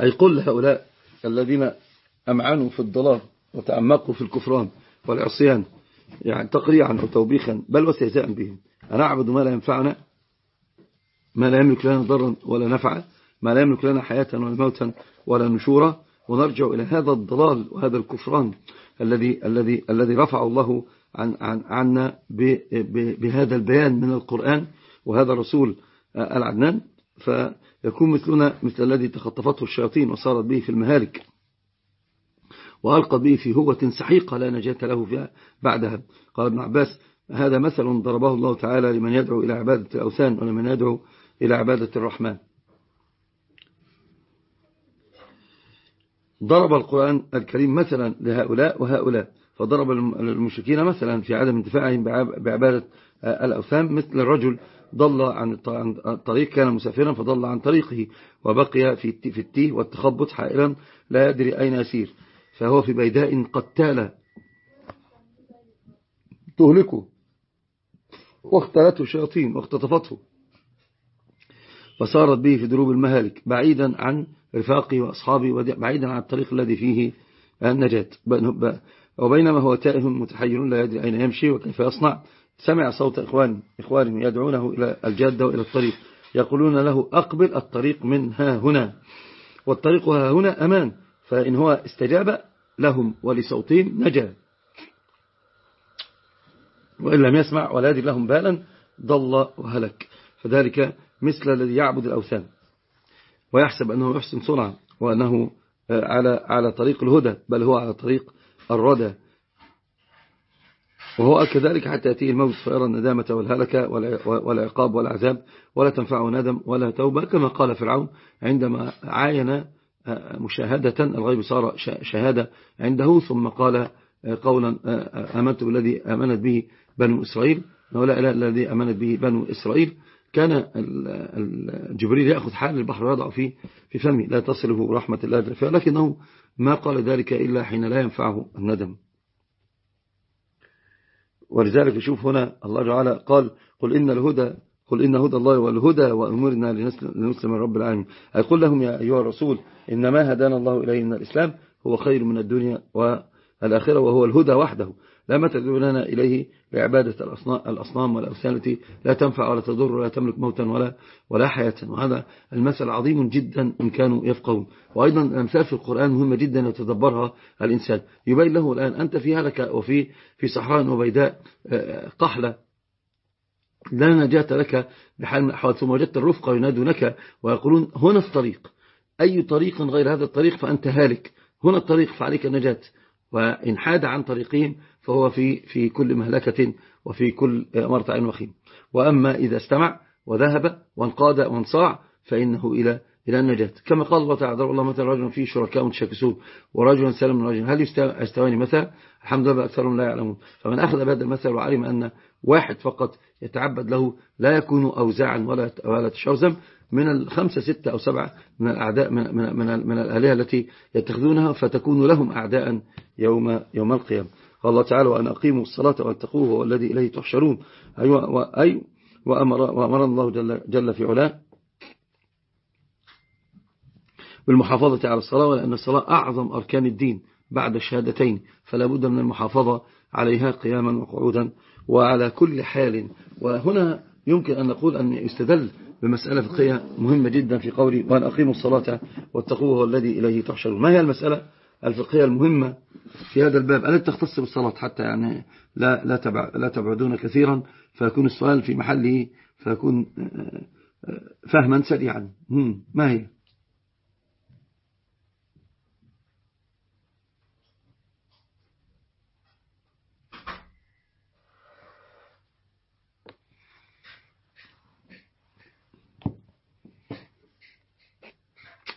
أي قل لهؤلاء الذين أمعنوا في الضلال وتعمقوا في الكفران والعصيان يعني تقريعا أو توبيخا بل واستهزاء بهم. أن أعبد ما لا ينفعنا ما لا يملك لنا ضرا ولا نفعا ما لا يملك لنا حياة ولا موتا ولا نشورا. ونرجع إلى هذا الضلال وهذا الكفران الذي الذي الذي رفع الله عن عن عنا بهذا البيان من القرآن وهذا الرسول العدنان. فيكون مثلنا مثل الذي تخطفته الشياطين وصارت به في المهالك. وألقت به في هوة سحيقة لا نجاة له فيها بعدها. قال ابن عباس هذا مثل ضربه الله تعالى لمن يدعو إلى عبادة الأوثان ولمن يدعو إلى عبادة الرحمن. ضرب القرآن الكريم مثلا لهؤلاء وهؤلاء. فضرب المشركين مثلا في عدم انتفاعهم بعبادة الأوثان مثل الرجل ضل عن الطريق كان مسافرا فضل عن طريقه وبقي في التيه والتخبط حائرا لا يدري أين يسير. فهو في بيداء قتالة تهلكه. واختلته الشياطين واختطفته. فصارت به في دروب المهالك بعيدا عن رفاقه وأصحابه بعيدا عن الطريق الذي فيه النجاة. وبينما هو تائه متحير لا يدري أين يمشي وكيف يصنع. سمع صوت إخوان إخوانه يدعونه إلى الجادة وإلى الطريق. يقولون له أقبل الطريق من ها هنا. والطريق ها هنا أمان. فإن هو استجاب لهم ولصوتهم نجا. وإن لم يسمع ولا يدري لهم بالا ضل وهلك. فذلك مثل الذي يعبد الأوثان. ويحسب أنه يحسن صنعا وأنه على على طريق الهدى بل هو على طريق الردى وهو كذلك حتى يأتيه الموت فيرى الندامة والهلكة والعقاب والعذاب ولا تنفعه ندم ولا توبة كما قال فرعون عندما عاين آه، مشاهدة الغيب صار شهادة عنده ثم قال آه، قولا آه، آمنت بالذي آمنت به بنو إسرائيل ولا إله الذي آمنت به بنو إسرائيل. كان جبريل يأخذ حال البحر ويضع فيه في فمه. لا تصله رحمة الله. جل لكنه ما قال ذلك إلا حين لا ينفعه الندم. ولذلك يشوف هنا الله تعالى قال قل إن الهدى قل إن هدى الله والهدى وأمرنا لنسلم رب العالمين. أي قل لهم يا أيها الرسول إنما هدانا الله إليه من الإسلام هو خير من الدنيا والآخرة وهو الهدى وحده. لا تدعوننا إليه لعبادة الأصنام والأوثان التي لا تنفع ولا تضر ولا تملك موتا ولا ولا حياة. وهذا المثل عظيم جدا إن كانوا يفقهون. وأيضا الأمثال في القرآن مهمة جدا يتدبرها الإنسان. يبين له الآن أنت في هلك وفي في صحراء وبيداء آه، قحلة. لا نجاة لك بحال من الأحوال ثم وجدت الرفقة ينادونك ويقولون هنا الطريق. أي طريق غير هذا الطريق فأنت هالك. هنا الطريق فعليك النجاة. وإن حاد عن طريقهم فهو في في كل مهلكة وفي كل مرتع وخيم. وأما إذا استمع وذهب وانقاد وانصاع فإنه إلى إلى النجاة. كما قال الله تعالى الله مثلا رجل فيه شركاء متشاكسون ورجل سلم من رجل. هل يستواني مثلا؟ الحمد لله أكثرهم لا يعلمون. فمن أخذ بهذا المثل وعلم أن واحد فقط يتعبد له لا يكون أوزاعا ولا ولا تشرزم من الخمسة ستة أو سبعة من الأعداء من, من, من, من الآلهة التي يتخذونها فتكون لهم أعداء يوم, يوم القيامة. قال الله تعالى وأن أقيموا الصلاة واتقوه هو الذي إليه تحشرون. أي وأمر, وأمر الله جل, جل في علاه بالمحافظة على الصلاة ولأن الصلاة أعظم أركان الدين بعد الشهادتين فلا بد من المحافظة عليها قياما وقعودا وعلى كل حال. وهنا يمكن أن نقول أن يستدل بمسألة فقهية مهمة جدا في قولي وأن أقيموا الصلاة واتقوه الذي إليه تحشرون. ما هي المسألة؟ الفقهية المهمة في هذا الباب. ألا تختص بالصلاة حتى يعني لا, لا, تبع لا تبعدون كثيرا فيكون السؤال في محله فيكون آه، آه، فهما سريعا. ما هي؟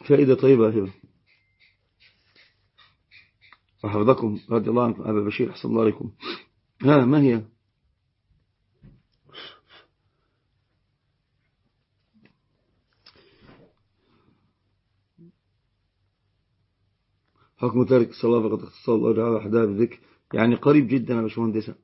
فائدة طيبة هي وحفظكم رضي الله عنكم. أبا بشير أحسن الله عليكم ها ما هي؟ حكم تارك الصلاة فقد اختص الله تعالى وحدها بالذكر يعني قريب جدا يا باشمهندسة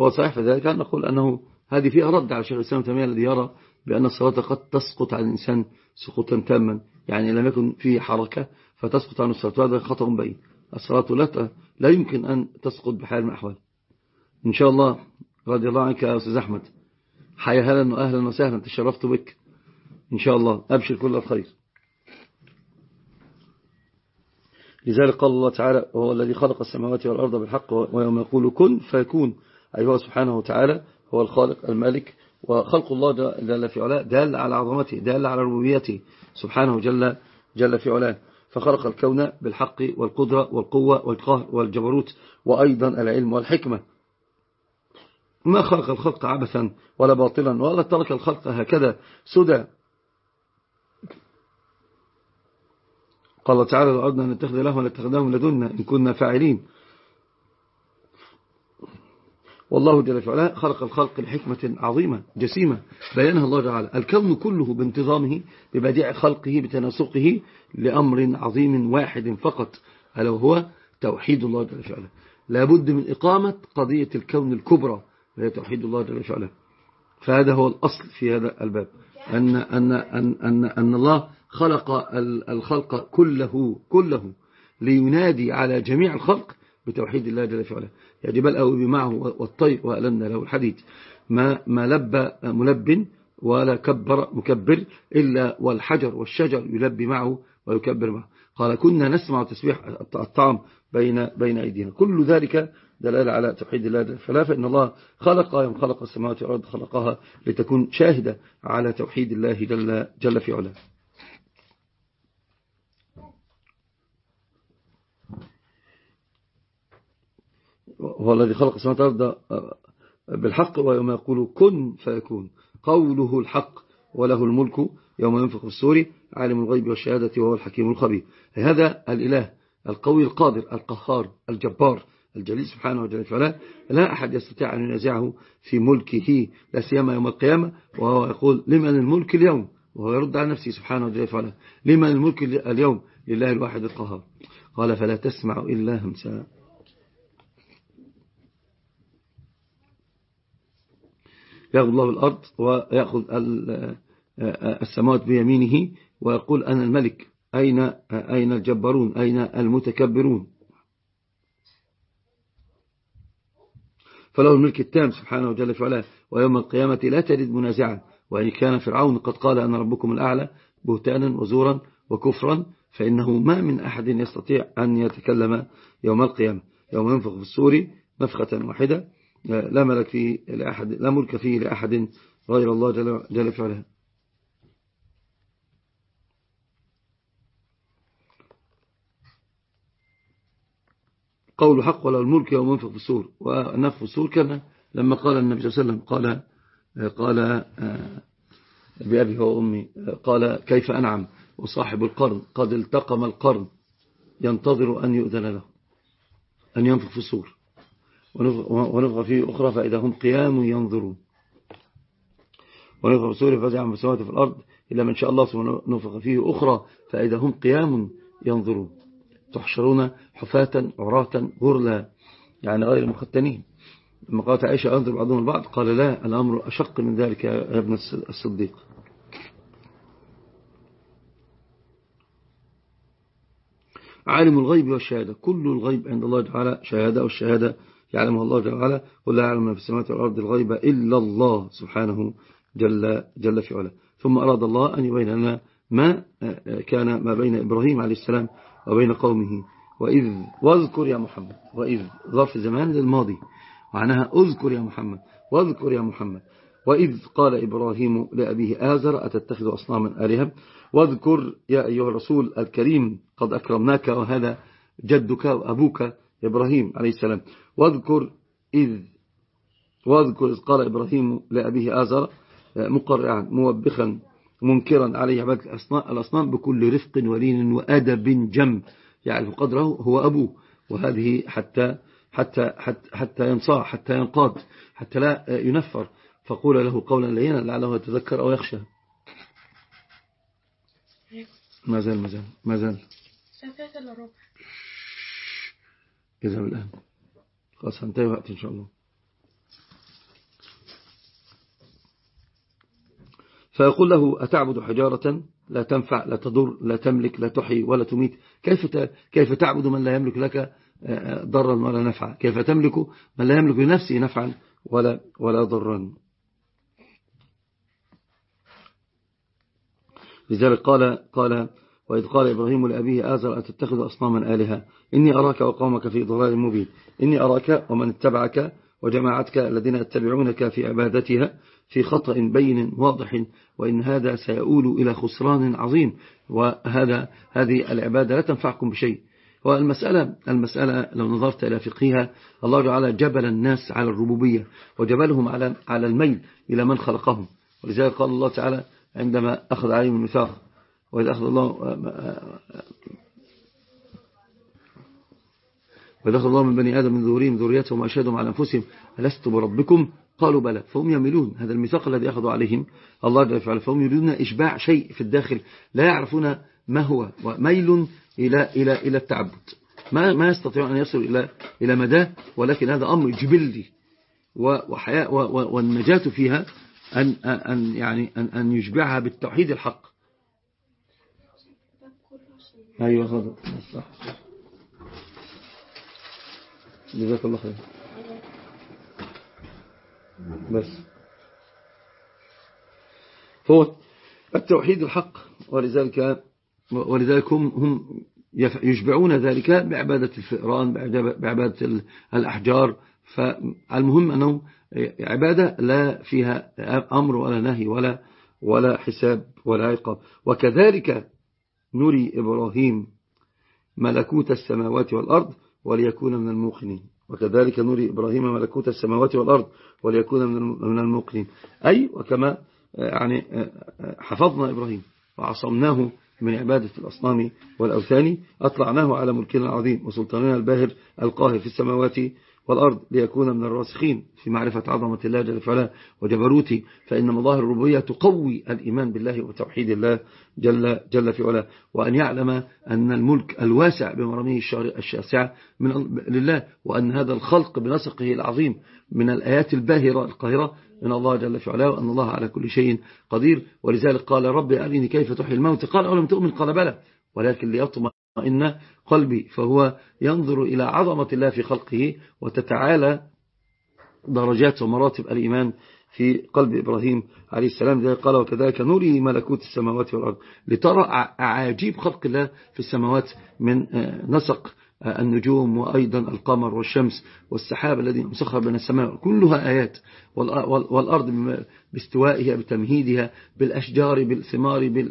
هو صحيح في ذلك أن نقول أنه هذه فيها رد على شيخ الإسلام تيمية الذي يرى بأن الصلاة قد تسقط عن الإنسان سقوطا تاما. يعني لم يكن فيه حركة فتسقط عن الصلاة. هذا خطأ بين. الصلاة لا لا يمكن أن تسقط بحال من الأحوال. إن شاء الله رضي الله عنك يا أستاذ أحمد. حيا هلا وأهلا وسهلا تشرفت بك. إن شاء الله أبشر كل الخير. لذلك قال الله تعالى وهو الذي خلق السماوات والأرض بالحق ويوم يقول كن فيكون. أيها سبحانه وتعالى هو الخالق الملك وخلق الله جل في علاه دال على عظمته دال على ربوبيته سبحانه جل, جل في علاه. فخلق الكون بالحق والقدرة والقوة والقهر والجبروت وأيضا العلم والحكمة. ما خلق الخلق عبثا ولا باطلا؟ ولا ترك الخلق هكذا سدى. قال تعالى لو أردنا أن نتخذ له ونتخذه لدنا إن كنا فاعلين. والله جل وعلا خلق الخلق لحكمة عظيمة جسيمة. بيانها الله تعالى. الكون كله بانتظامه ببديع خلقه بتناسقه لأمر عظيم واحد فقط ألا وهو توحيد الله جل وعلا. لابد من إقامة قضية الكون الكبرى وهي توحيد الله جل وعلا. فهذا هو الأصل في هذا الباب. أن, أن, أن, أن, أن الله خلق الخلق كله كله لينادي على جميع الخلق بتوحيد الله جل وعلا. يا جبال أوبي معه والطير وألنا له الحديد. ما, ما لبى ملب ولا كبر مكبر إلا والحجر والشجر يلبي معه ويكبر معه. قال كنا نسمع تسبيح الطعام بين بين أيدينا. كل ذلك دلالة على توحيد الله وعلا. فإن الله خلق يوم خلق السماوات والأرض خلقها لتكون شاهدة على توحيد الله جل, جل في علاه هو الذي خلق السماوات والأرض بالحق ويوم يقول كن فيكون. قوله الحق وله الملك يوم ينفخ في السور عالم الغيب والشهادة وهو الحكيم الخبير. هذا الإله القوي القادر القهار الجبار الجليل سبحانه وتعالى. لا أحد يستطيع أن ينازعه في ملكه لا سيما يوم القيامة. وهو يقول لمن الملك اليوم؟ وهو يرد على نفسه سبحانه وتعالى لمن الملك اليوم؟ لله الواحد القهار. قال فلا تسمع إلا همسا. يأخذ الله الأرض ويأخذ السماوات بيمينه ويقول أنا الملك أين, أين الجبارون؟ أين المتكبرون؟ فله الملك التام سبحانه وجل فعلا ويوم القيامة لا تجد منازعا وإن كان فرعون قد قال أنا ربكم الأعلى بهتانا وزورا وكفرا فإنه ما من أحد يستطيع أن يتكلم يوم القيامة. يوم ينفخ في السور نفخة واحدة. لا ملك فيه لأحد لا ملك فيه لأحد غير الله جل, جل فعلا قول حق ولا الملك يوم ينفخ في السور ونفخ في السور كان لما قال النبي صلى الله عليه وسلم قال قال بأبي وأمي قال كيف أنعم وصاحب القرن قد التقم القرن ينتظر أن يؤذن له أن ينفخ في السور. ونفخ فيه أخرى فإذا هم قيام ينظرون. ونفخ السور فزع من في الأرض إلا من شاء الله ثم نفخ فيه أخرى فإذا هم قيام ينظرون. تحشرون حفاة عراة غرلا يعني غير مختنين لما قالت عائشة أنظر بعضهم البعض قال لا الأمر أشق من ذلك يا ابن الصديق. عالم الغيب والشهادة. كل الغيب عند الله تعالى شهادة والشهادة يعلمها الله تعالى ولا يعلم ما في السماوات والأرض الغيب إلا الله سبحانه جل, جل في علا ثم أراد الله أن يبين لنا ما كان ما بين إبراهيم عليه السلام وبين قومه. وإذ واذكر يا محمد وإذ ظرف زمان للماضي معناها اذكر يا محمد واذكر يا محمد. وإذ قال إبراهيم لأبيه آزر أتتخذ أصناما آلهة؟ واذكر يا أيها الرسول الكريم قد أكرمناك وهذا جدك وأبوك. إبراهيم عليه السلام. واذكر إذ واذكر إذ قال إبراهيم لأبيه آزر مقرعا موبخا منكرا عليه عبادة الأصنام بكل رفق ولين وأدب جم. يعرف قدره هو أبوه. وهذه حتى حتى حتى, حتى ينصاع حتى ينقاد حتى لا ينفر. فقول له قولا لينا لعله يتذكر أو يخشى. ما زال ما زال ما زال. اذهب الآن. خلاص هنتهي وقت إن شاء الله. فيقول له أتعبد حجارة لا تنفع لا تضر لا تملك لا تحيي ولا تميت؟ كيف كيف تعبد من لا يملك لك آه، ضرا ولا نفعا؟ كيف تملك من لا يملك لنفسه نفعا ولا ولا ضرا؟ لذلك قال قال وإذ قال إبراهيم لأبيه آزر أتتخذ أصناما آلهة؟ إني أراك وقومك في ضلال مبين. إني أراك ومن اتبعك وجماعتك الذين يتبعونك في عبادتها في خطأ بين واضح وإن هذا سيؤول إلى خسران عظيم. وهذا هذه العبادة لا تنفعكم بشيء. والمسألة المسألة لو نظرت إلى فقهها الله تعالى جبل الناس على الربوبية وجبلهم على على الميل إلى من خلقهم. ولذلك قال الله تعالى عندما أخذ عليهم الميثاق وإذا أخذ الله وإذا أخذ الله من بني آدم من ظهورهم ذريتهم وأشهدهم على أنفسهم ألست بربكم؟ قالوا بلى فهم يميلون. هذا الميثاق الذي أخذوا عليهم. الله جل وعلا فهم يريدون إشباع شيء في الداخل. لا يعرفون ما هو. وميل إلى إلى إلى التعبد. ما ما يستطيعون أن يصلوا إلى إلى مداه ولكن هذا أمر جبلي. وحياة والنجاة فيها أن أن يعني أن أن يشبعها بالتوحيد الحق. أيوة صدق صح جزاك الله خير. بس. فهو التوحيد الحق ولذلك ولذلك هم, هم يشبعون ذلك بعبادة الفئران بعبادة الأحجار. فالمهم أنه عبادة لا فيها أمر ولا نهي ولا ولا حساب ولا عقاب. وكذلك نري إبراهيم ملكوت السماوات والأرض وليكون من الموقنين. وكذلك نري إبراهيم ملكوت السماوات والأرض وليكون من الموقنين. أي وكما يعني حفظنا إبراهيم. وعصمناه من عبادة الأصنام والأوثان أطلعناه على ملكنا العظيم وسلطاننا الباهر القاهر في السماوات والأرض ليكون من الراسخين في معرفة عظمة الله جل فعلا وجبروته فإن مظاهر الربوبية تقوي الإيمان بالله وتوحيد الله جل, جل في علا وأن يعلم أن الملك الواسع بمراميه الشاسعة من لله وأن هذا الخلق بنسقه العظيم من الآيات الباهرة القاهرة من الله جل في علا وأن الله على كل شيء قدير. ولذلك قال رب أرني كيف تحيي الموت؟ قال أولم تؤمن؟ قال بلى. ولكن ليطمع إن قلبي فهو ينظر إلى عظمة الله في خلقه وتتعالى درجات ومراتب الإيمان في قلب إبراهيم عليه السلام. قال وكذلك نري ملكوت السماوات والأرض لترى أعاجيب خلق الله في السماوات من آه، نسق النجوم وأيضا القمر والشمس والسحاب الذي مسخر بين السماء كلها آيات. والأرض باستوائها بتمهيدها بالأشجار بالثمار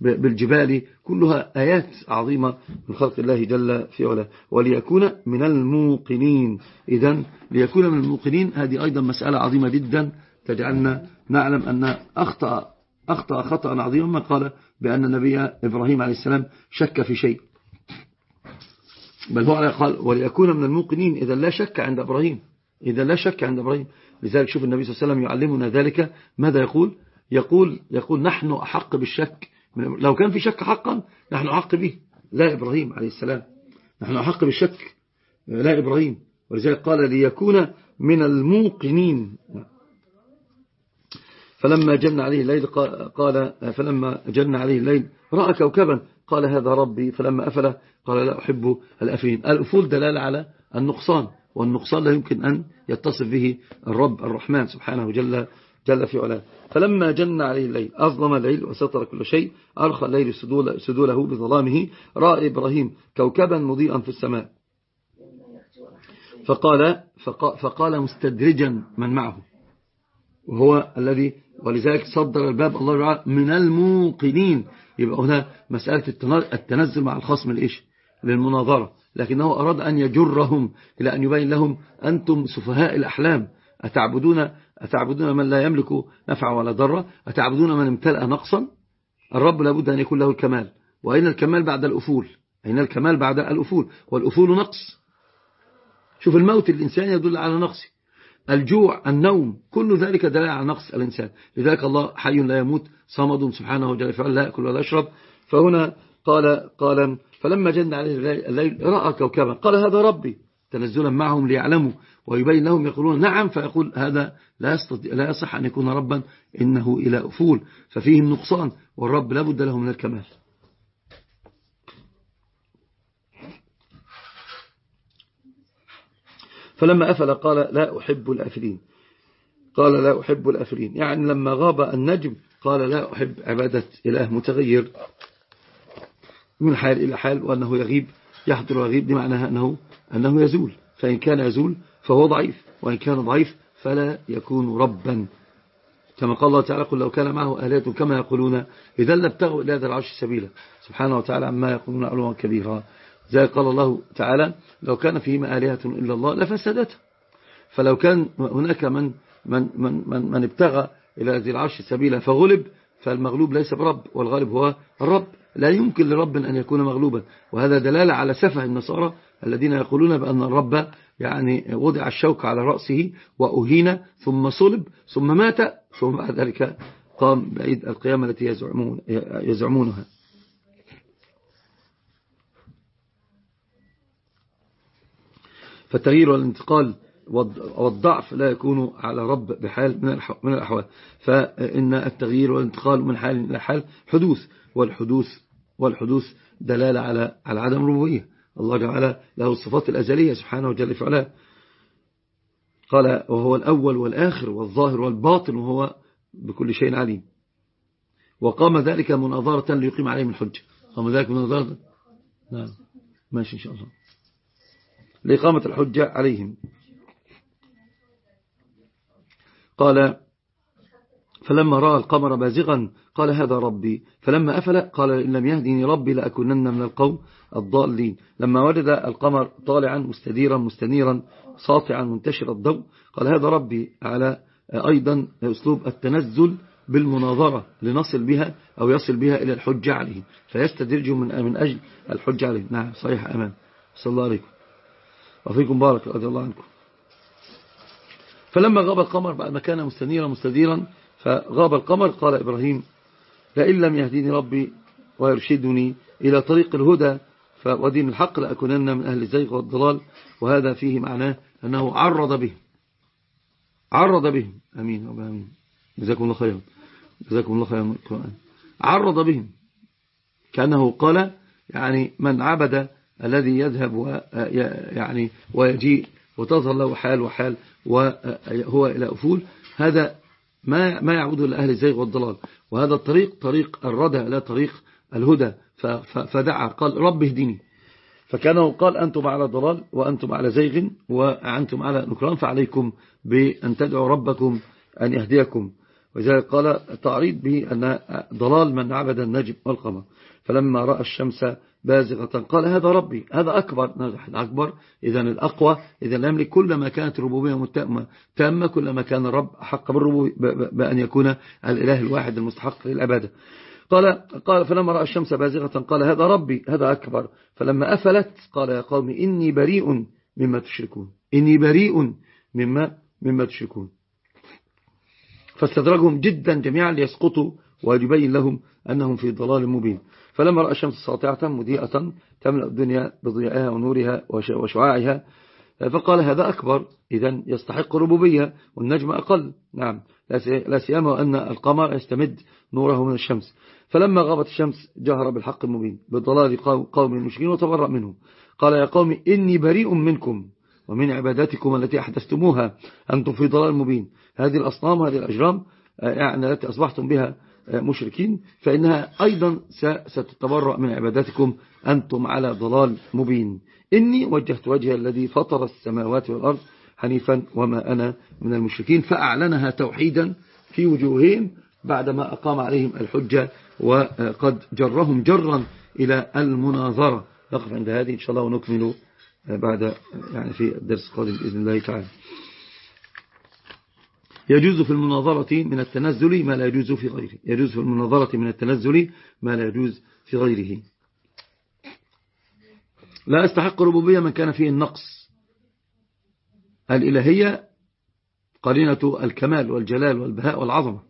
بالجبال كلها آيات عظيمة من خلق الله جل في علا وليكون من الموقنين. إذا ليكون من الموقنين هذه أيضا مسألة عظيمة جدا. تجعلنا نعلم أن أخطأ أخطأ خطأ عظيما ما قال بأن النبي إبراهيم عليه السلام شك في شيء. بل هو قال وليكون من الموقنين إذا لا شك عند إبراهيم. إذا لا شك عند إبراهيم. لذلك شوف النبي صلى الله عليه وسلم يعلمنا ذلك. ماذا يقول؟ يقول يقول نحن أحق بالشك. لو كان في شك حقا نحن أحق به. لا إبراهيم عليه السلام. نحن أحق بالشك. لا إبراهيم. ولذلك قال ليكون من الموقنين. فلما جن عليه الليل قال فلما جن عليه الليل رأى كوكبا قال هذا ربي فلما أفل قال لا أحب الأفلين الأفول دلالة على النقصان والنقصان لا يمكن أن يتصف به الرب الرحمن سبحانه جل, جل في علاه. فلما جن عليه الليل أظلم الليل وستر كل شيء أرخى الليل سدوله بظلامه رأى إبراهيم كوكبا مضيئا في السماء. فقال, فقال مستدرجا من معه. وهو الذي ولذلك صدر الباب الله تعالى من الموقنين. يبقى هنا مسألة التنزل مع الخصم الإيش للمناظرة. لكنه أراد أن يجرهم إلى أن يبين لهم أنتم سفهاء الأحلام. أتعبدون, أتعبدون من لا يملك نفع ولا ضرة أتعبدون من امتلأ نقصا؟ الرب لابد أن يكون له الكمال. وأين الكمال بعد الأفول؟ أين الكمال بعد الأفول؟ والأفول نقص. شوف الموت الإنسان يدل على نقصه. الجوع النوم كل ذلك دلالة على نقص الإنسان. لذلك الله حي لا يموت صمد سبحانه وجل فعلا لا يأكل ولا يشرب. فهنا قال قال فلما جن عليه الليل رأى كوكبا. قال هذا ربي. تنزلا معهم ليعلموا ويبين لهم يقولون نعم. فيقول هذا لا, يستطيع لا يصح أن يكون ربا إنه إلى أفول. ففيهم نقصان والرب لابد له من الكمال. فلما أفل قال لا أحب الأفلين. قال لا أحب الأفلين. يعني لما غاب النجم قال لا أحب عبادة إله متغير. من حال إلى حال وأنه يغيب يحضر ويغيب دي معناها أنه, أنه يزول. فإن كان يزول فهو ضعيف وإن كان ضعيف فلا يكون ربا. كما قال الله تعالى قل لو كان معه آلات كما يقولون إذا لابتغوا إلى هذا العرش سبيلا. سبحانه وتعالى عما يقولون علوا كبيرا. زي قال الله تعالى لو كان فيهما آلهة إلا الله لفسدت فلو كان هناك من من من من, من ابتغى إلى هذه العرش سبيلا فغلب فالمغلوب ليس برب والغالب هو الرب. لا يمكن لرب أن يكون مغلوبا. وهذا دلالة على سفه النصارى الذين يقولون بأن الرب يعني وضع الشوك على رأسه وأهين ثم صلب ثم مات ثم بعد ذلك قام بعيد القيامة التي يزعمون يزعمونها. فالتغيير والانتقال والضعف لا يكون على رب بحال من الأحوال. فإن التغيير والانتقال من حال إلى حال حدوث والحدوث والحدوث دلالة على على عدم ربوبية الله جعل له الصفات الأزلية سبحانه وجل فعلا قال وهو الأول والآخر والظاهر والباطن وهو بكل شيء عليم. وقام ذلك مناظرة ليقيم عليهم الحجة. قام ذلك مناظرة؟ نعم. ماشي إن شاء الله. لإقامة الحجة عليهم. قال فلما رأى القمر بازغا قال هذا ربي. فلما أفل قال إن لم يهدني ربي لأكونن من القوم الضالين. لما وجد القمر طالعا مستديرا مستنيرا ساطعا منتشر الضوء قال هذا ربي على أيضا أسلوب التنزل بالمناظرة لنصل بها أو يصل بها إلى الحجة عليه فيستدرجهم من من أجل الحجة عليه نعم صحيح أمان صلى الله عليكم وفيكم بارك رضي الله عنكم. فلما غاب القمر بعد ما كان مستنيرا مستديرا فغاب القمر قال إبراهيم لئن لم يهديني ربي ويرشدني إلى طريق الهدى ودين الحق لأكونن من أهل الزيغ والضلال وهذا فيه معناه أنه عرض به عرض بهم أمين رب أمين جزاكم الله خيرا جزاكم الله خيرا القرآن. عرض بهم كأنه قال يعني من عبد الذي يذهب يعني ويجيء وتظهر له حال وحال وهو إلى أفول. هذا ما ما يعود إلى أهل الزيغ والضلال. وهذا الطريق طريق الردى لا طريق الهدى. فدعا قال رب اهدني. فكانه قال أنتم على ضلال وأنتم على زيغ وأنتم على نكران فعليكم بأن تدعوا ربكم أن يهديكم. وذلك قال تعريض به أن ضلال من عبد النجم والقمر. فلما رأى الشمس بازغة. قال هذا ربي هذا أكبر نجح الأكبر إذا الأقوى إذا يملك كلما كانت متأمة تامة كلما كان الرب حق بأن يكون الإله الواحد المستحق للعبادة. قال قال فلما رأى الشمس بازغة قال هذا ربي هذا أكبر. فلما أفلت قال يا قوم إني بريء مما تشركون. إني بريء مما مما تشركون. فاستدرجهم جدا جميعا ليسقطوا ويبين لهم أنهم في ضلال مبين. فلما رأى الشمس ساطعة مضيئة تملأ الدنيا بضيائها ونورها وشعاعها فقال هذا أكبر إذا يستحق الربوبية والنجم أقل. نعم لا سيما أن القمر يستمد نوره من الشمس. فلما غابت الشمس جهر بالحق المبين بضلال قوم المشركين وتبرأ منهم. قال يا قوم إني بريء منكم ومن عباداتكم التي أحدثتموها أنتم في ضلال مبين. هذه الأصنام هذه الأجرام يعني التي أصبحتم بها مشركين فإنها أيضا ستتبرأ من عباداتكم أنتم على ضلال مبين. إني وجهت وجه الذي فطر السماوات والأرض حنيفا وما أنا من المشركين. فأعلنها توحيدا في وجوههم بعدما أقام عليهم الحجة وقد جرهم جرا إلى المناظرة. نقف عند هذه إن شاء الله ونكمل بعد يعني في الدرس القادم بإذن الله تعالى. يجوز في المناظرة من التنزل ما لا يجوز في غيره. يجوز في المناظرة من التنزل ما لا يجوز في غيره. لا يستحق ربوبية من كان فيه النقص الإلهية قرينة الكمال والجلال والبهاء والعظمة.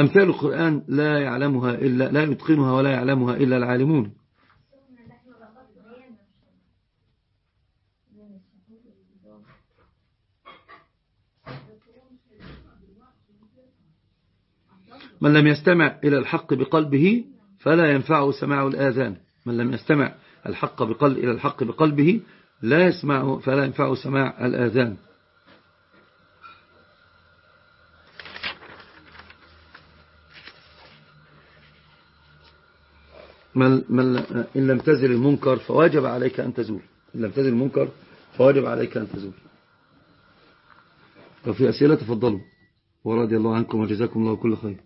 أمثال القرآن لا يعلمها إلا لا يتقنها ولا يعلمها إلا العالمون. من لم يستمع إلى الحق بقلبه فلا ينفعه سماع الآذان. من لم يستمع الحق بقلب إلى الحق بقلبه لا يسمع فلا ينفعه سماع الآذان. من من إن لم تزل المنكر فواجب عليك أن تزول. إن لم تزل المنكر فواجب عليك أن تزول. وفي أسئلة تفضلوا. ورضي الله عنكم وجزاكم الله كل خير.